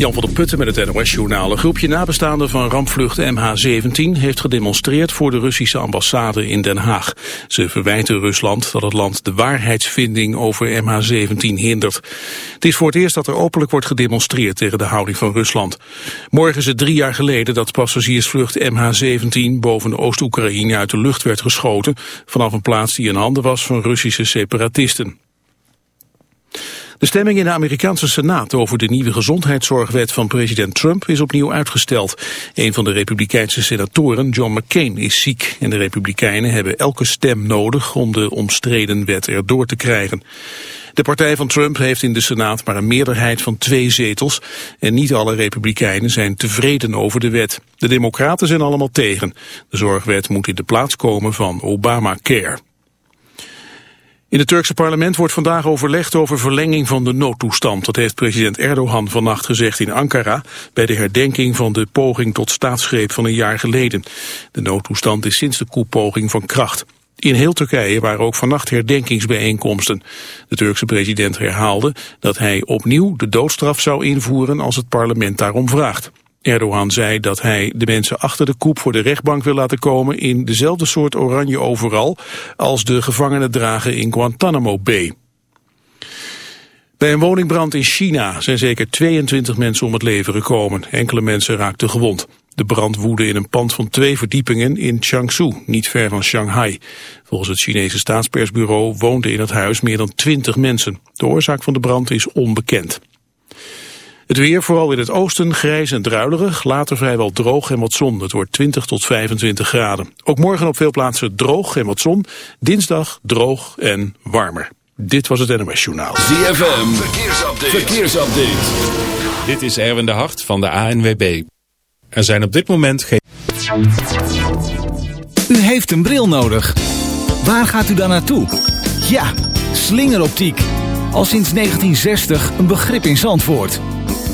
Jan van der Putten met het NOS-journaal. Een groepje nabestaanden van rampvlucht MH17 heeft gedemonstreerd voor de Russische ambassade in Den Haag. Ze verwijten Rusland dat het land de waarheidsvinding over MH17 hindert. Het is voor het eerst dat er openlijk wordt gedemonstreerd tegen de houding van Rusland. Morgen is het drie jaar geleden dat passagiersvlucht MH17 boven Oost-Oekraïne uit de lucht werd geschoten vanaf een plaats die in handen was van Russische separatisten. De stemming in de Amerikaanse Senaat over de nieuwe gezondheidszorgwet van president Trump is opnieuw uitgesteld. Een van de republikeinse senatoren, John McCain, is ziek en de republikeinen hebben elke stem nodig om de omstreden wet erdoor te krijgen. De partij van Trump heeft in de Senaat maar een meerderheid van twee zetels en niet alle republikeinen zijn tevreden over de wet. De democraten zijn allemaal tegen. De zorgwet moet in de plaats komen van Obamacare. In het Turkse parlement wordt vandaag overlegd over verlenging van de noodtoestand. Dat heeft president Erdogan vannacht gezegd in Ankara... bij de herdenking van de poging tot staatsgreep van een jaar geleden. De noodtoestand is sinds de koepoging van kracht. In heel Turkije waren ook vannacht herdenkingsbijeenkomsten. De Turkse president herhaalde dat hij opnieuw de doodstraf zou invoeren als het parlement daarom vraagt. Erdogan zei dat hij de mensen achter de koep voor de rechtbank wil laten komen in dezelfde soort oranje overal als de gevangenen dragen in Guantanamo Bay. Bij een woningbrand in China zijn zeker 22 mensen om het leven gekomen. Enkele mensen raakten gewond. De brand woedde in een pand van twee verdiepingen in Changshu, niet ver van Shanghai. Volgens het Chinese staatspersbureau woonden in het huis meer dan 20 mensen. De oorzaak van de brand is onbekend. Het weer, vooral in het oosten, grijs en druilerig. Later vrijwel droog en wat zon. Het wordt 20 tot 25 graden. Ook morgen op veel plaatsen droog en wat zon. Dinsdag droog en warmer. Dit was het NOS Journaal. ZFM, verkeersupdate. verkeersupdate. Dit is Erwin de Hart van de ANWB. Er zijn op dit moment geen... U heeft een bril nodig. Waar gaat u dan naartoe? Ja, slingeroptiek. Al sinds 1960 een begrip in Zandvoort.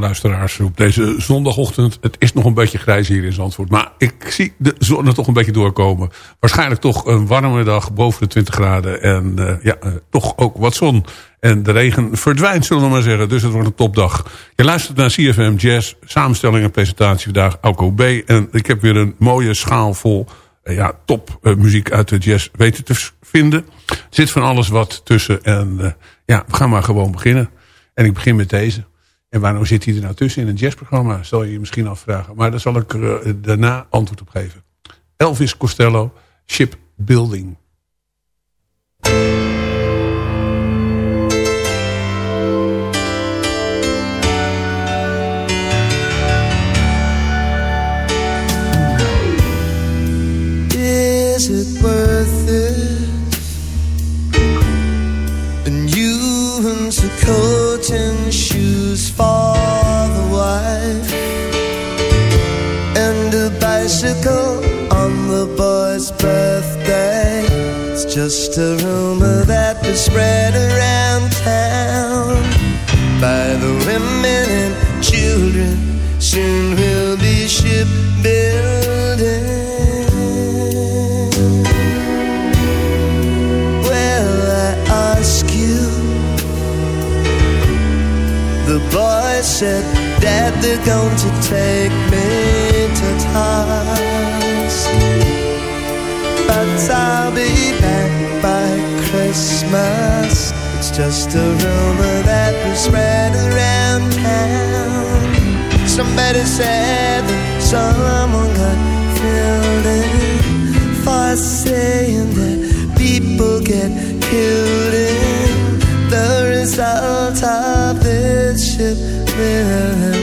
Luisteraars op deze zondagochtend. Het is nog een beetje grijs hier in Zandvoort. Maar ik zie de zon er toch een beetje doorkomen. Waarschijnlijk toch een warme dag boven de 20 graden. En uh, ja, uh, toch ook wat zon. En de regen verdwijnt, zullen we maar zeggen. Dus het wordt een topdag. Je luistert naar CFM Jazz. Samenstelling en presentatie vandaag Alco B. En ik heb weer een mooie schaal vol uh, ja, top muziek uit de jazz weten te vinden. Er zit van alles wat tussen. En ja, we gaan maar gewoon beginnen. En ik begin met deze. En waarom zit hij er nou tussen in een jazzprogramma? Zal je je misschien afvragen. Maar daar zal ik uh, daarna antwoord op geven. Elvis Costello, Shipbuilding. Is just a rumor that was spread around town By the women and children. Soon we'll be shipbuilding. Well, I ask you The boy said that they're going to take me to task But I'll be Christmas It's just a rumor that was spread around town. Somebody said that someone got killed in For saying that people get killed in The result of this With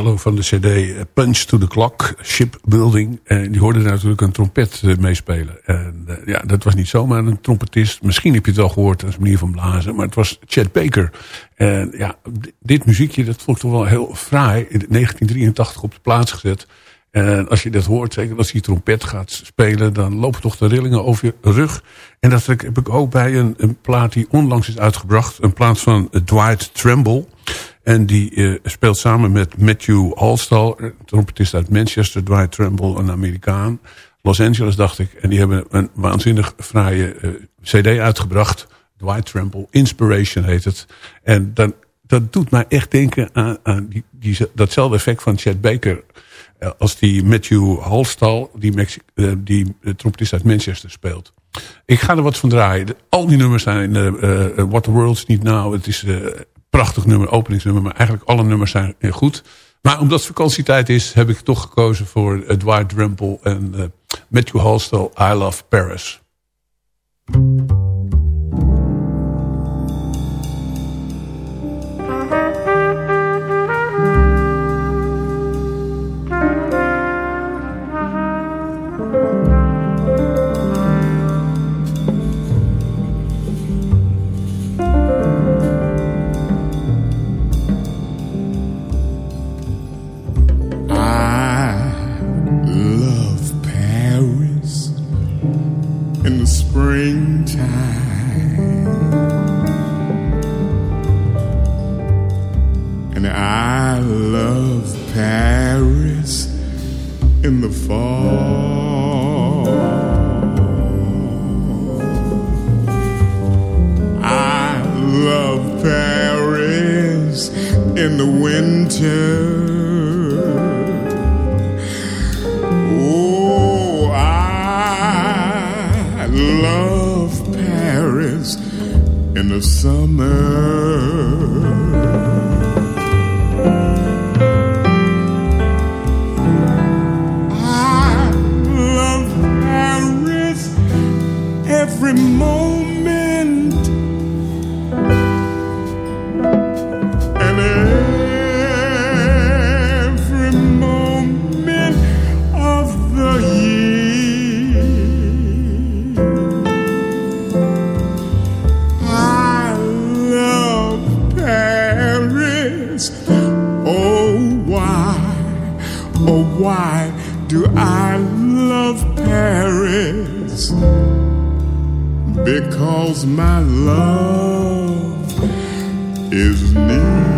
Van de cd eh, Punch to the Clock, Shipbuilding. En die hoorde natuurlijk een trompet eh, meespelen. En eh, ja, dat was niet zomaar een trompetist. Misschien heb je het wel gehoord als manier van blazen. Maar het was Chet Baker. En ja, dit muziekje, dat vond ik toch wel heel fraai. In 1983 op de plaats gezet. En als je dat hoort, zeker als je trompet gaat spelen... dan lopen toch de rillingen over je rug. En dat heb ik ook bij een, een plaat die onlangs is uitgebracht. Een plaat van Dwight Tremble... En die uh, speelt samen met Matthew Halstal, trompetist uit Manchester, Dwight Tremble, een Amerikaan. Los Angeles, dacht ik. En die hebben een waanzinnig fraaie uh, cd uitgebracht. Dwight Tremble, Inspiration heet het. En dan, dat doet mij echt denken aan, aan die, die, datzelfde effect van Chet Baker. Uh, als die Matthew Halstal, die, Mexi die trompetist uit Manchester, speelt. Ik ga er wat van draaien. Al die nummers zijn What the World's Need Now. Het is prachtig nummer, openingsnummer. Maar eigenlijk alle nummers zijn goed. Maar omdat het vakantietijd is, heb ik toch gekozen voor Dwight Dremple en uh, Matthew Halstel, I Love. Paris. Cause my love is near.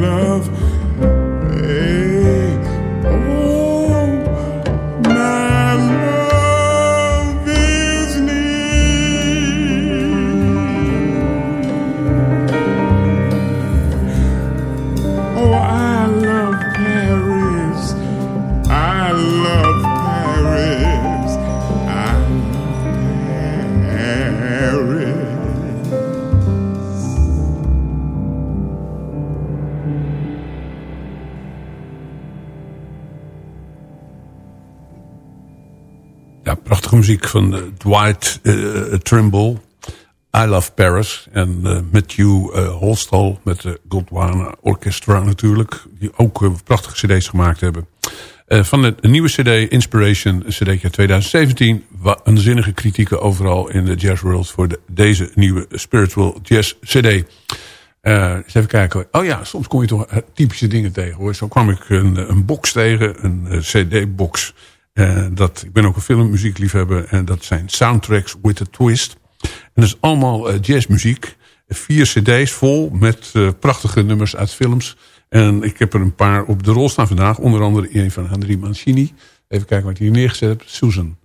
love. Van uh, Dwight uh, Trimble. I Love Paris. En Matthew Holstal met de Gondwana Orchestra natuurlijk. Die ook prachtige cd's gemaakt hebben. van de nieuwe cd Inspiration, cd 2017. Een zinnige kritieken overal in de jazz world voor de, deze nieuwe Spiritual Jazz cd. eens even kijken. Oh ja, soms kom je toch typische dingen tegen hoor. Zo kwam ik een, een box tegen, een cd-box. Dat, ik ben ook een filmmuziekliefhebber en dat zijn soundtracks with a twist. En dat is allemaal uh, jazzmuziek. Vier cd's vol met uh, prachtige nummers uit films. En ik heb er een paar op de rol staan vandaag. Onder andere een van Henry Mancini. Even kijken wat ik hier neergezet heb. Susan.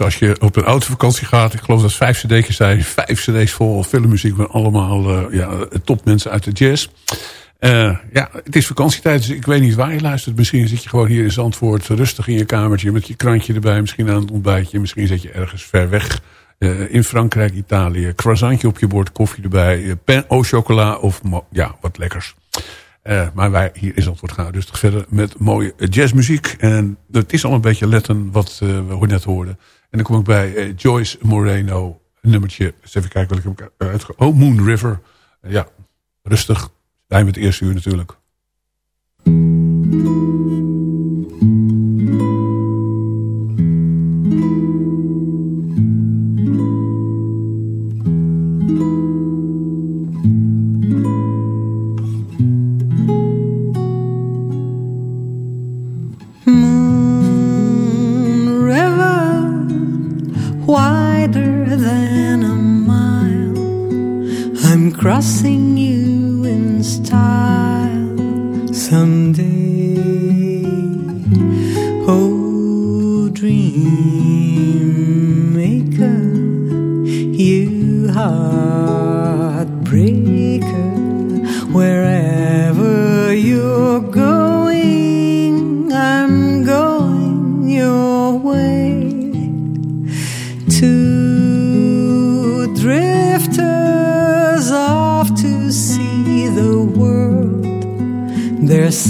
Als je op een autovakantie gaat, ik geloof dat het vijf cd's zijn. Vijf cd's vol filmmuziek met allemaal uh, ja, topmensen uit de jazz. Uh, ja, het is vakantietijd, dus ik weet niet waar je luistert. Misschien zit je gewoon hier in Zandvoort rustig in je kamertje... met je krantje erbij, misschien aan het ontbijtje. Misschien zit je ergens ver weg uh, in Frankrijk, Italië. Croissantje op je bord, koffie erbij. pen au chocola of ja, wat lekkers. Uh, maar wij hier in Zandvoort gaan dus verder met mooie jazzmuziek. En het is al een beetje letten wat uh, we net hoorden. En dan kom ik bij uh, Joyce Moreno. Nummertje. Eens even kijken wat ik heb uitge... Oh, Moon River. ja, rustig. Wij met het eerste uur natuurlijk.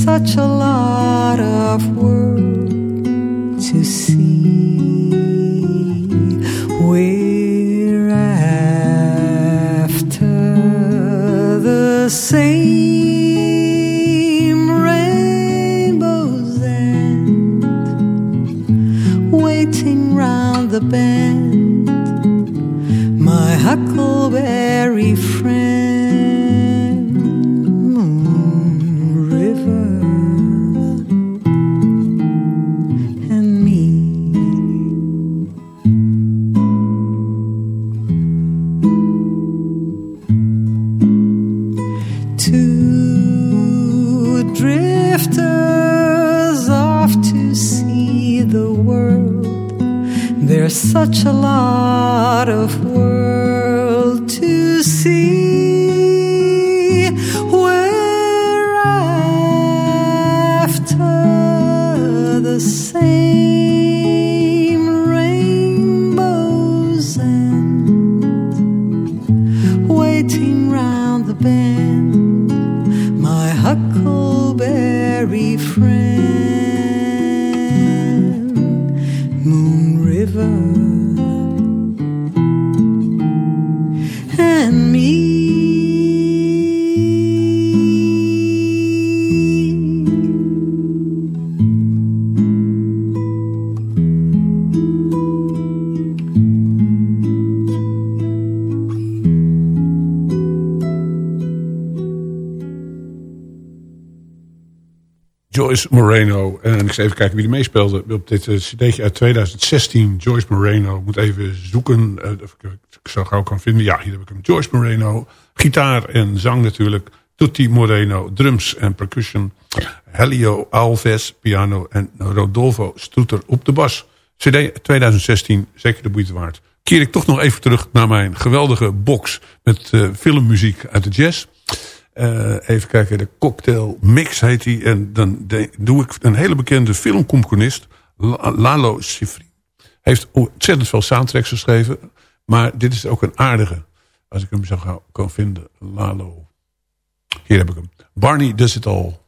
such a lot of world to see. We're after the same rainbows waiting round the bend, my huckleberry friend. Joyce Moreno. En ik zal even kijken wie er meespeelde op dit uh, cd'tje uit 2016. Joyce Moreno. Ik moet even zoeken uh, of ik, ik zo gauw kan vinden. Ja, hier heb ik hem. Joyce Moreno. Gitaar en zang natuurlijk. Tutti Moreno. Drums en percussion. Helio Alves. Piano. En Rodolfo Stoeter op de bas. CD 2016. Zeker de moeite waard. Keer ik toch nog even terug naar mijn geweldige box. Met filmmuziek uit de jazz. Uh, even kijken, de cocktail mix heet hij. En dan doe ik een hele bekende filmcomponist, Lalo Schifrin. Heeft ontzettend veel soundtracks geschreven. Maar dit is ook een aardige. Als ik hem zo gauw kan vinden. Lalo. Hier heb ik hem. Barney Does It All.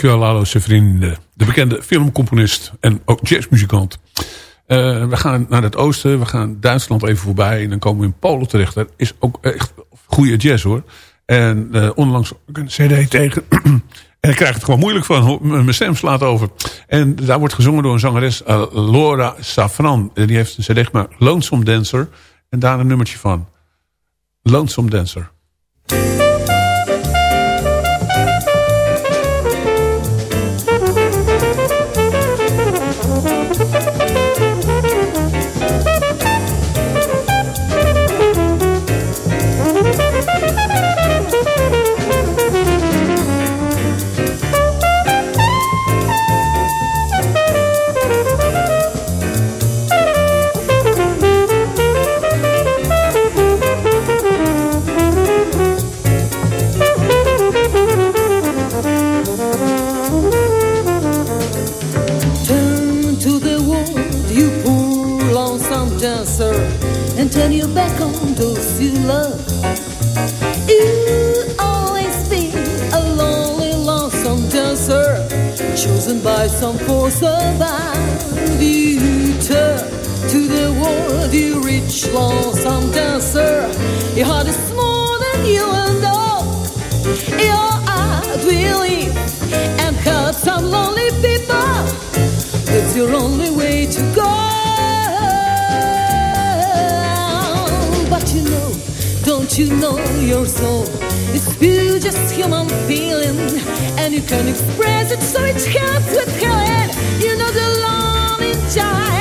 Dankjewel Lalo Severin, de, de bekende filmcomponist en ook jazzmuzikant. Uh, we gaan naar het oosten, we gaan Duitsland even voorbij en dan komen we in Polen terecht. Dat is ook echt goede jazz hoor. En uh, onlangs een cd tegen En ik krijg het gewoon moeilijk van. Mijn stem slaat over. En daar wordt gezongen door een zangeres, uh, Laura Safran. Die heeft een cd gemaakt, Lonesome Dancer. En daar een nummertje van. Lonesome Dancer. Some force you turn to the world you reach lonesome dancer. Your heart is more than you will know. Your heart will and help some lonely people. It's your only way to go. But you know don't you know your soul just human feeling and you can express it so it counts with healing. You know the lonely giant,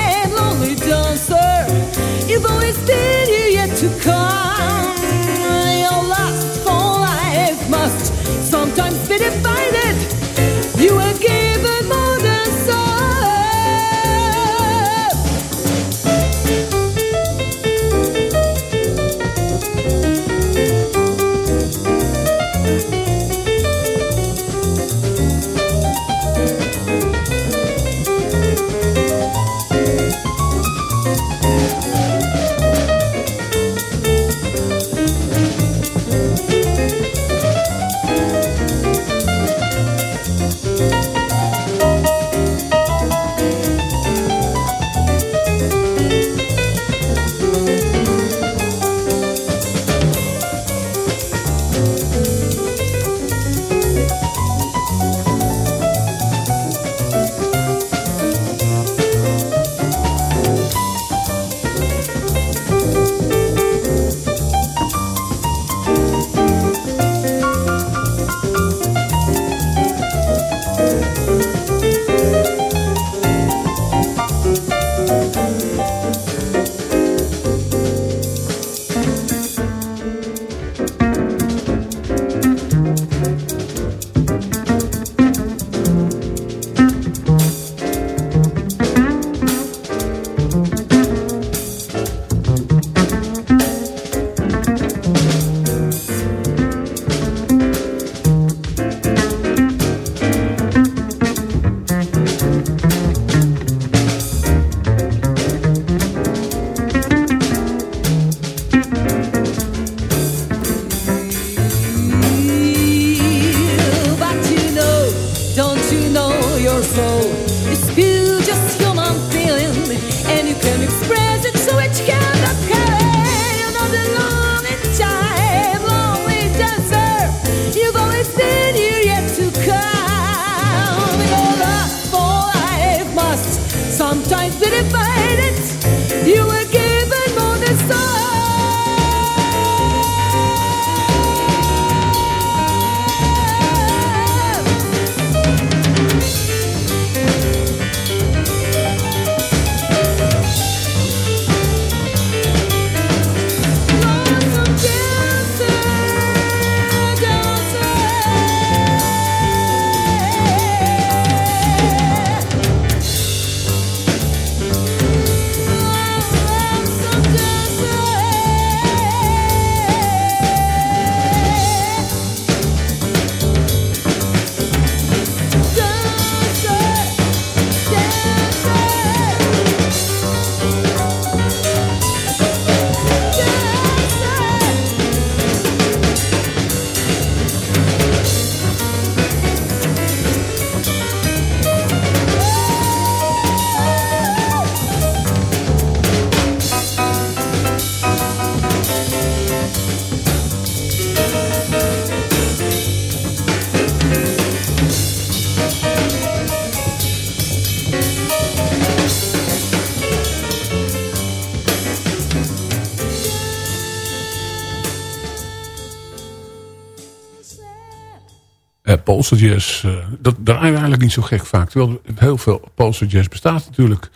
Poolse jazz, uh, dat draaien we eigenlijk niet zo gek vaak. Terwijl heel veel Poolse jazz bestaat natuurlijk.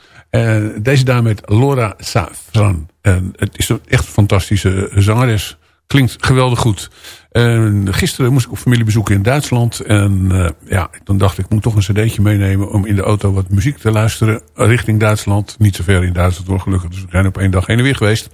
Deze dame heet Laura Safran. Het is een echt fantastische zangeres. Klinkt geweldig goed. En gisteren moest ik op familiebezoek in Duitsland. En uh, ja, dan dacht ik, ik moet toch een cd'tje meenemen... om in de auto wat muziek te luisteren richting Duitsland. Niet zo ver in Duitsland hoor, gelukkig. Dus we zijn op één dag heen en weer geweest.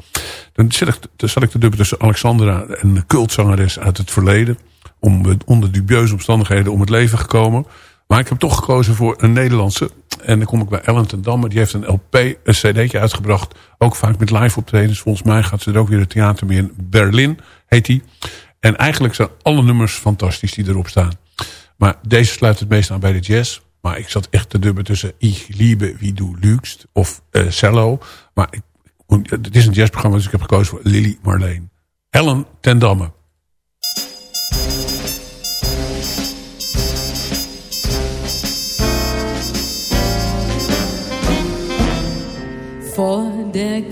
Dan zat ik, zat ik tussen Alexandra... een cultzangeres uit het verleden. Om, onder dubieuze omstandigheden om het leven gekomen. Maar ik heb toch gekozen voor een Nederlandse. En dan kom ik bij Ellen ten Damme. Die heeft een LP, een cd'tje uitgebracht. Ook vaak met live optredens. Volgens mij gaat ze er ook weer het theater mee in. Berlin heet die. En eigenlijk zijn alle nummers fantastisch die erop staan. Maar deze sluit het meest aan bij de jazz. Maar ik zat echt te dubben tussen Ich liebe wie du lügst of uh, Cello. Maar ik, het is een jazzprogramma, dus ik heb gekozen voor Lily Marleen. Ellen ten Damme.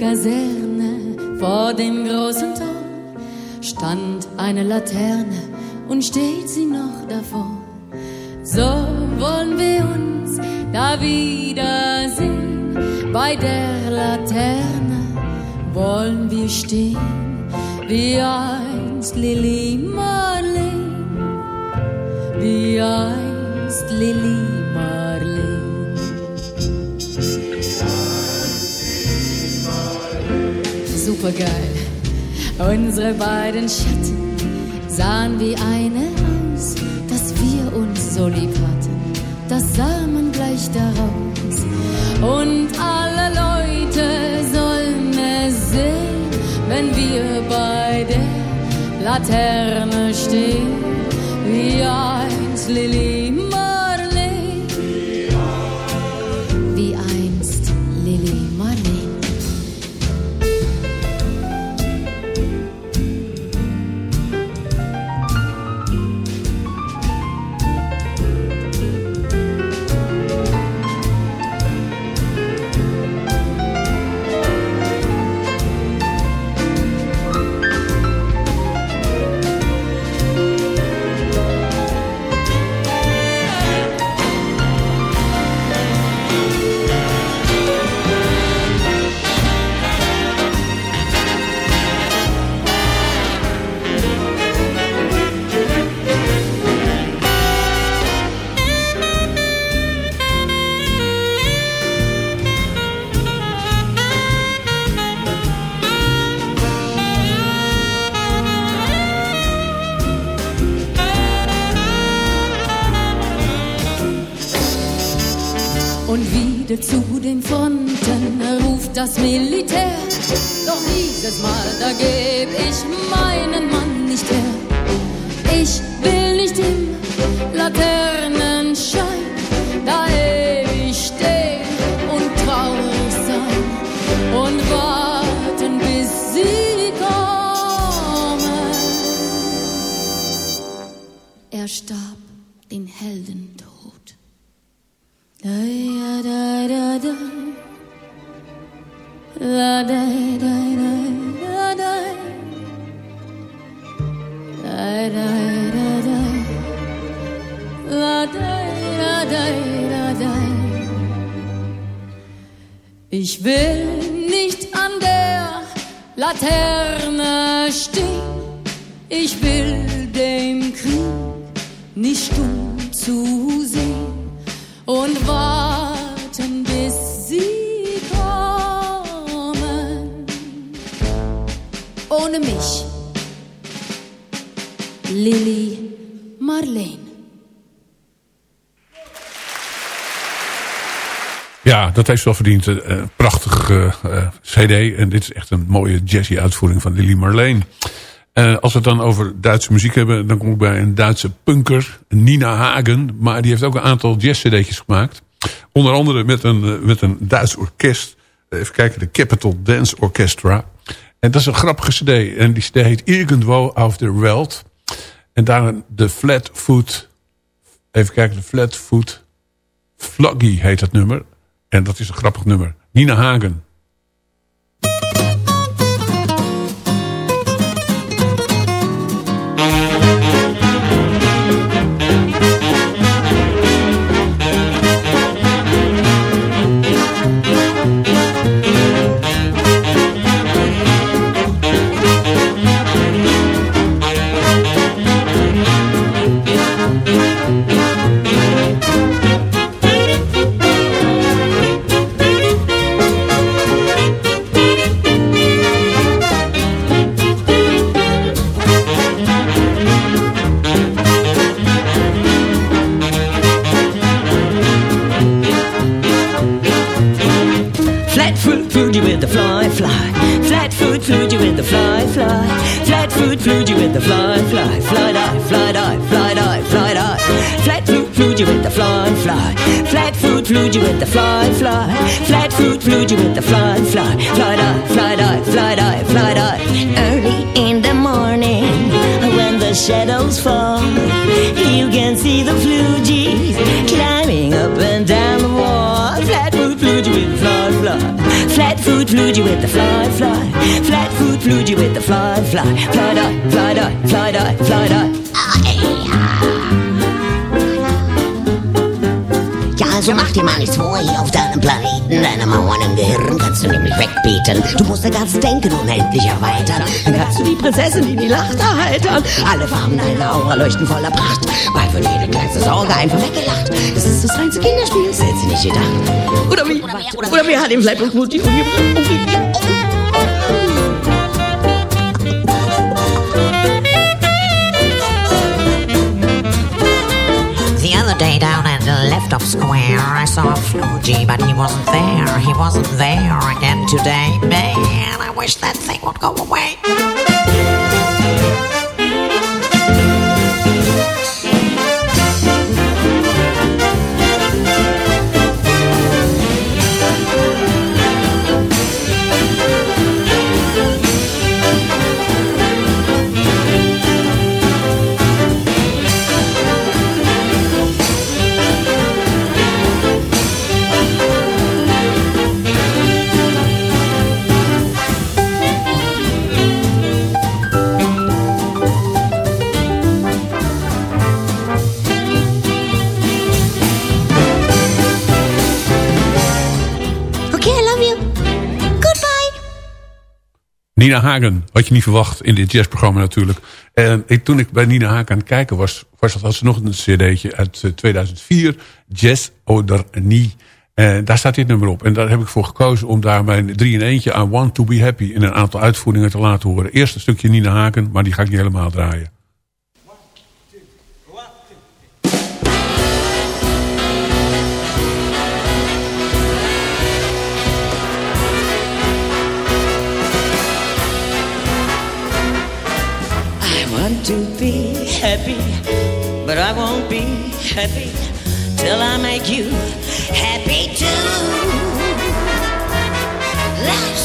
Kaserne, vor dem großen Tor, stand eine Laterne und steht sie noch davor. So wollen wir uns da wiedersehen, bei der Laterne wollen wir stehen, wie einst Lili Marleen, wie einst Lili Marleen. Supergeil. Unsere beiden Schatten sahen wie eine aus, dass wir uns so lieb hatten. Das sah man gleich daraus. Und alle Leute sollen es sehen, wenn wir bei der Laterne stehen, wie einst Lili Wieder zu den Fronten ruft das Militär. Doch dieses Mal, da geb ich meinen Mann nicht her. Ich will dat heeft wel verdiend. Uh, prachtig uh, uh, cd. En dit is echt een mooie jazzy uitvoering van Lily Marleen. als we het dan over Duitse muziek hebben... dan kom ik bij een Duitse punker, Nina Hagen. Maar die heeft ook een aantal jazz-cd'tjes gemaakt. Onder andere met een, met een Duits orkest. Even kijken, de Capital Dance Orchestra. En dat is een grappige cd. En die cd heet Irgendwo auf der Welt. En daar de Flatfoot... Even kijken, de Flatfoot... Floggy heet dat nummer. En dat is een grappig nummer. Nina Hagen. Fly, fly. Flatfoot Fuji with the fly, fly. Flatfoot Fuji with the fly, fly, fly die, fly die, fly die, fly die. Early in the morning, when the shadows fall, you can see the flugies climbing up and down the wall. Flatfoot Flugie with the fly, fly. Flatfoot Flugie with the fly, fly. Flatfoot Flugie with the fly, fly. Fly die, fly die, fly die, fly die. Also mach dir mal nichts vor, hier auf deinem Planeten. Deine Mauern im Gehirn kannst du nämlich wegbeten. Du musst dein ganzes Denken unendlich erweitern. Dann kannst du die Prinzessin, die die Lacht erheitern. Alle Farben deiner Aura leuchten voller Pracht. Bald wird jede kleinste Sorge einfach weggelacht. Das ist das reinste Kinderspiel, das hätte sie nicht gedacht. Oder wie? Oder wer hat den Flatfoot Flugie umgebracht? Square, I saw Flugie, but he wasn't there. He wasn't there again today. Man, I wish that thing would go away. Nina Hagen, had je niet verwacht in dit jazzprogramma natuurlijk. En toen ik bij Nina Hagen aan het kijken was, was dat, had ze nog een cd'tje uit eh, 2004. Jazz oder Nie. En daar staat dit nummer op. En daar heb ik voor gekozen om daar mijn drie in eentje I Want To Be Happy in een aantal uitvoeringen te laten horen. Eerst een stukje Nina Hagen, maar die ga ik niet helemaal draaien. To be happy, but I won't be happy till I make you happy too.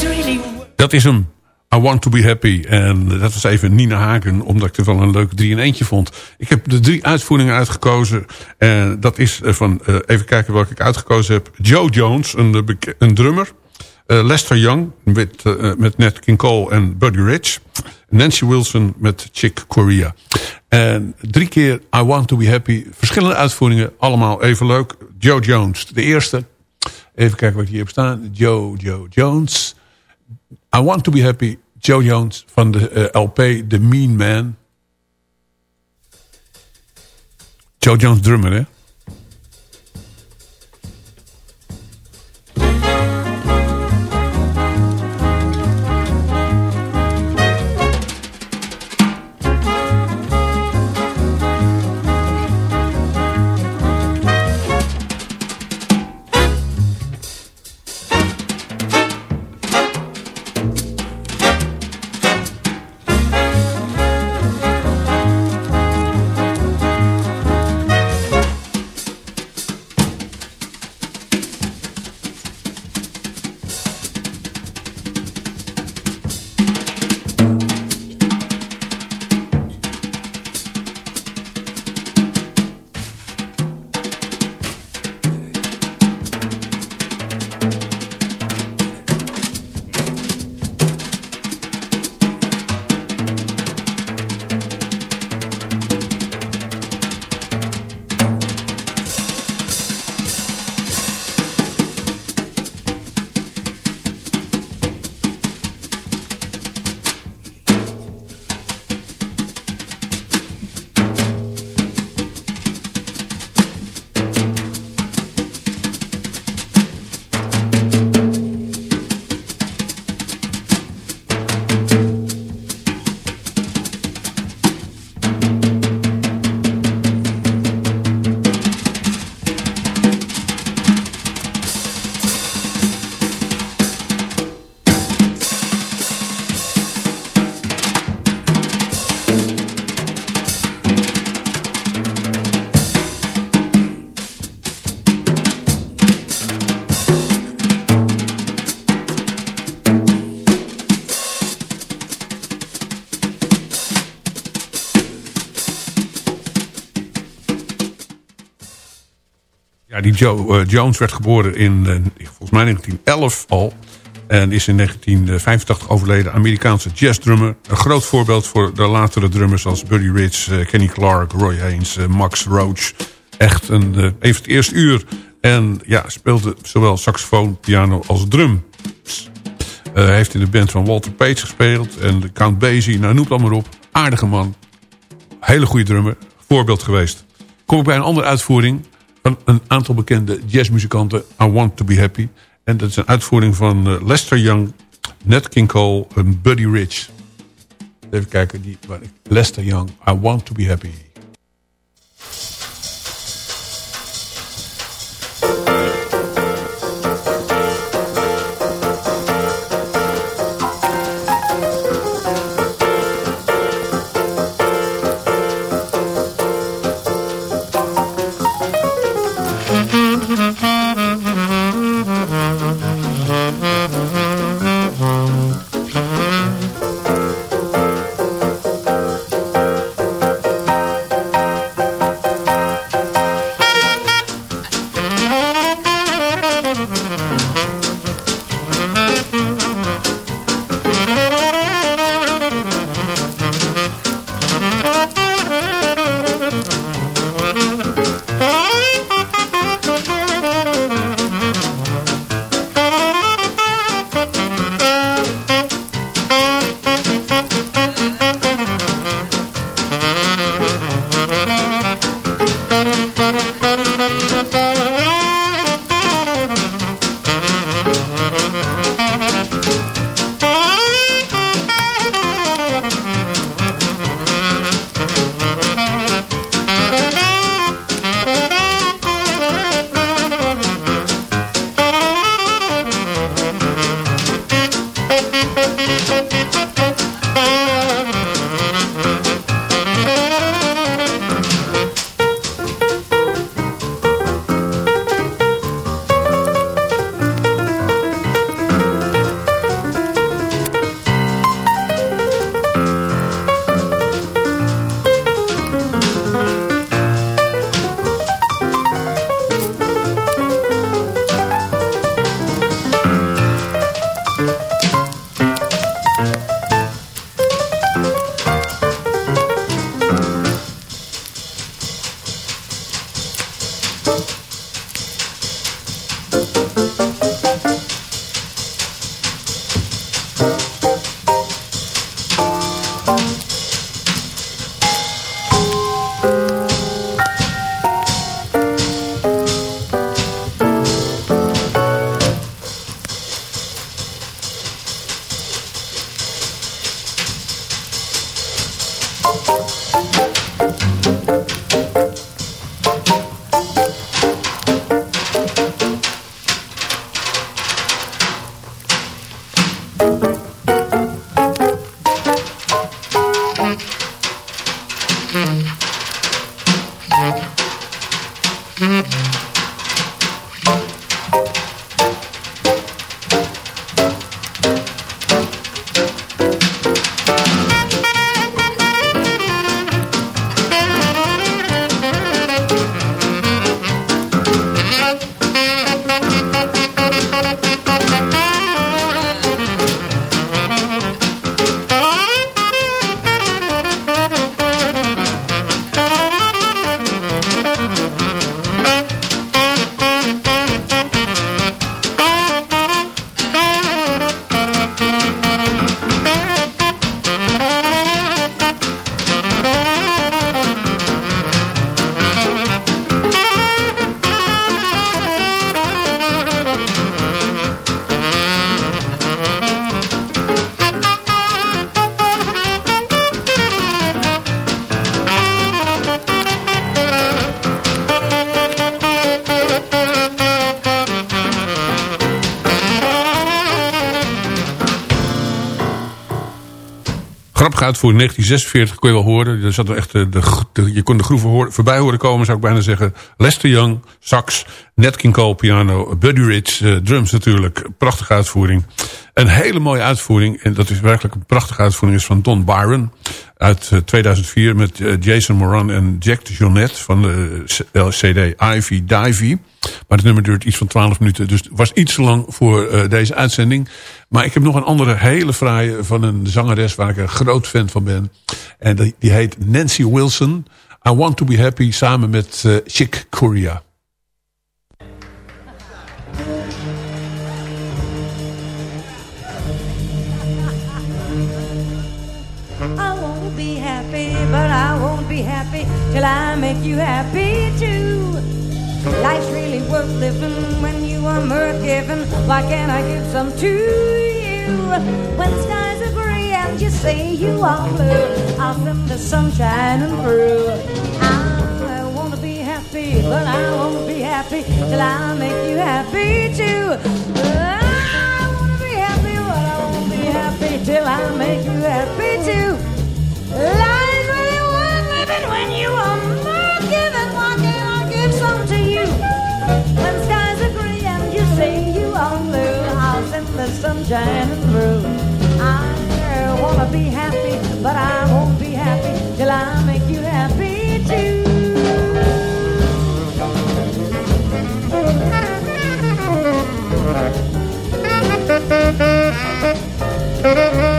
Really Dat is hem. I Want To Be Happy. En dat was even Nina Hagen, omdat ik er wel een leuk drie in eentje vond. Ik heb de drie uitvoeringen uitgekozen. En dat is van, eh, even kijken welke ik uitgekozen heb. Joe Jones, een, eh, een drummer. Eh, Lester Young met, eh, met Nat King Cole en Buddy Rich. Nancy Wilson met Chick Corea. En drie keer I Want To Be Happy. Verschillende uitvoeringen, allemaal even leuk. Joe Jones, de eerste. Even kijken wat hier heb staan. Joe, Joe Jones. I Want To Be Happy, Joe Jones van de eh, LP The Mean Man. Joe Jones drummer, hè? Joe eh, Jones werd geboren in eh, volgens mij 1911 al. En is in 1985 overleden Amerikaanse jazzdrummer. Een groot voorbeeld voor de latere drummers als Buddy Rich, eh, Kenny Clark, Roy Haynes, Max Roach. Echt een, even het eerste uur. En ja, speelde zowel saxofoon, piano als drum. Hij heeft in de band van Walter Page gespeeld. En de Count Basie, nou noem het allemaal op. Aardige man. Hele goede drummer. Voorbeeld geweest. Kom ik bij een andere uitvoering van een aantal bekende jazzmuzikanten. I Want To Be Happy. En dat is een uitvoering van eh, Lester Young, Nat King Cole en Buddy Rich. Even kijken. Die, Lester Young, I Want To Be Happy. Grappig uitvoering, 1946 kon je wel horen. Er zat echt, eh, de, je kon de groeven voorbij horen komen, zou ik bijna zeggen. Lester Young, sax, Nat King Cole, piano, Buddy Rich, eh, drums natuurlijk. Prachtige uitvoering. Een hele mooie uitvoering. En dat is werkelijk een prachtige uitvoering. Is van Don Byron. Uit eh, 2004 met eh, Jason Moran en Jack de Jonette. Van de eh, CD Ivy Divey. Maar het nummer duurt iets van 12 minuten. Dus het was iets te lang voor eh, deze uitzending. Maar ik heb nog een andere hele fraaie van een zangeres waar ik een groot fan van ben. En die, heet Nancy Wilson. I Want To Be Happy samen met eh, Chick Corea. Happy till I make you happy too. Life's really worth living when you are mirth giving. Why can't I give some to you? When skies are gray and you say you are blue, I'll send the sun shining through. I wanna be happy, but I won't be happy till I make you happy too. I wanna be happy, but I won't be happy till I make you happy too. Really worth when you are more giving. Why can't I give some to you? When skies are gray and you say you are blue, I'll send the sun shining through. I wanna be happy, but I won't be happy till I make you happy too.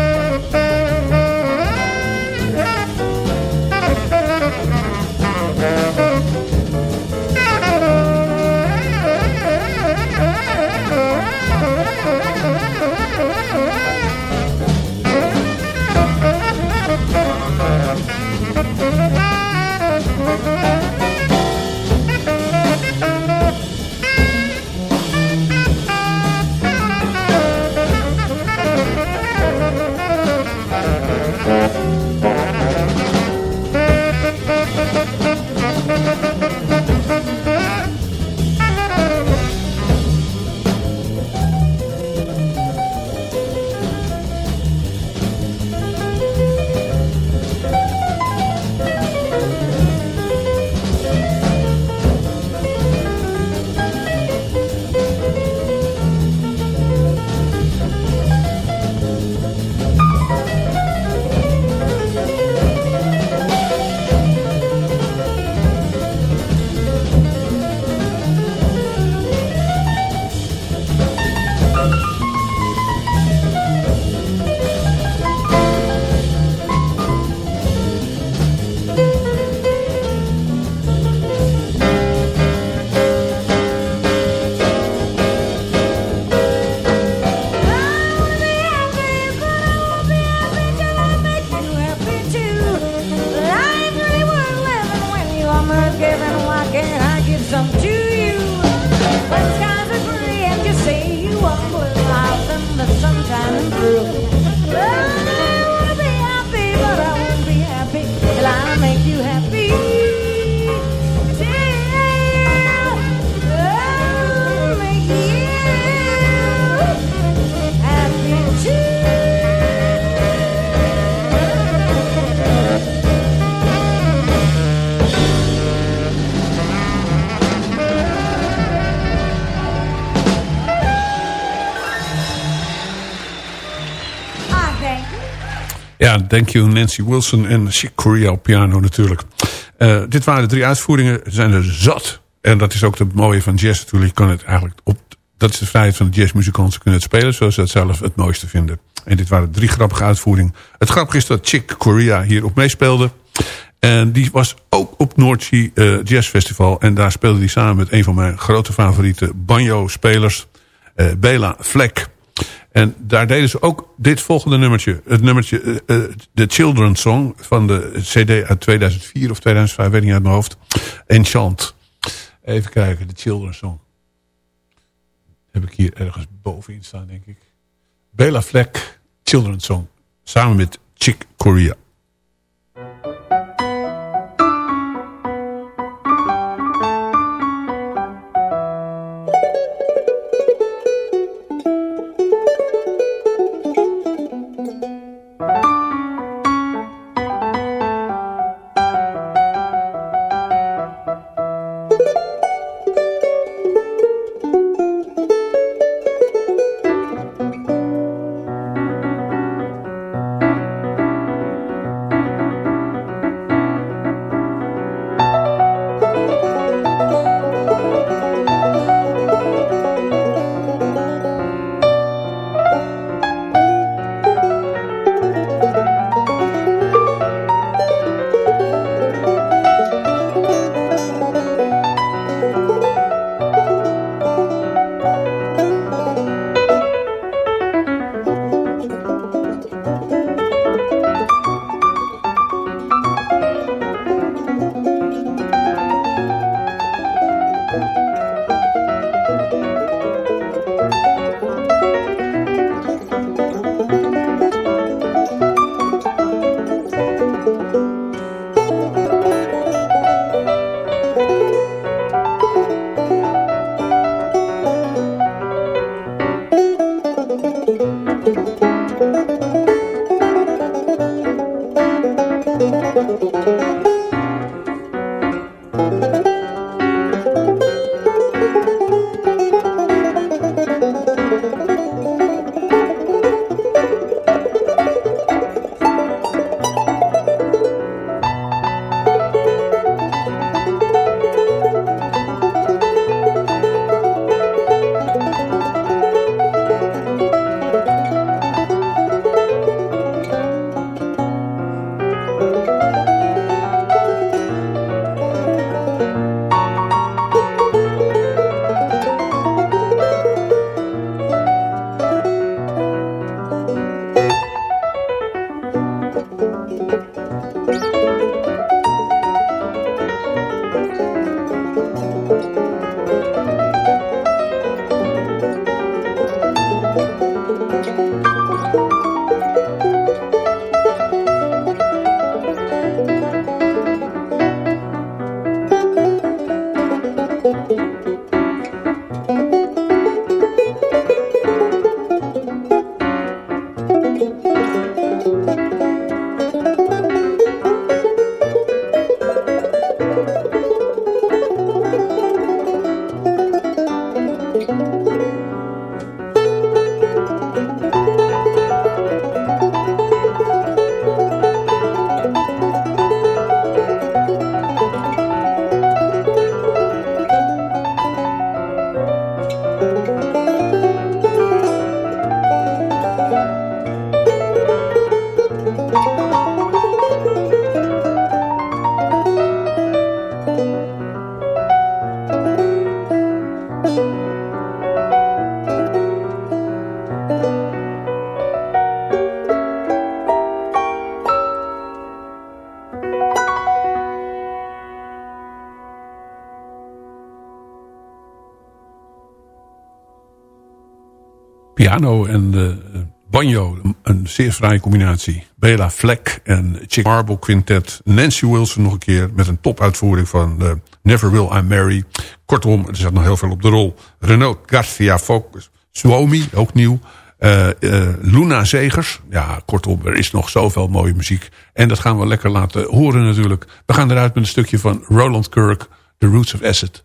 Ja, thank you Nancy Wilson en Chick Corea op piano natuurlijk. Uh, dit waren de drie uitvoeringen. Er zijn er zat. En dat is ook het mooie van jazz natuurlijk. Kan het eigenlijk op... Dat is de vrijheid van de jazzmuzikanten. Ze kunnen het spelen zoals ze het zelf het mooiste vinden. En dit waren drie grappige uitvoeringen. Het grappige is dat Chick Corea hierop meespeelde. En die was ook op Noordzee uh, Jazz Festival. En daar speelde hij samen met een van mijn grote favoriete banjo-spelers. Uh, Bela Fleck. En daar deden ze ook dit volgende nummertje. Het nummertje uh, uh, The Children's Song van de cd uit 2004 of 2005, weet niet uit mijn hoofd. Enchant. Even kijken, The Children's Song. Heb ik hier ergens bovenin staan, denk ik. Bela Fleck, Children's Song. Samen met Chick Corea. En de banjo, een zeer fraaie combinatie. Bela Fleck en Chick Marble Quintet. Nancy Wilson nog een keer met een topuitvoering van uh, Never Will I Marry. Kortom, er zat nog heel veel op de rol. Renaud Garcia Focus. Suomi, ook nieuw. Uh, Luna Zegers. Ja, kortom, er is nog zoveel mooie muziek. En dat gaan we lekker laten horen natuurlijk. We gaan eruit met een stukje van Roland Kirk, The Roots of Acid.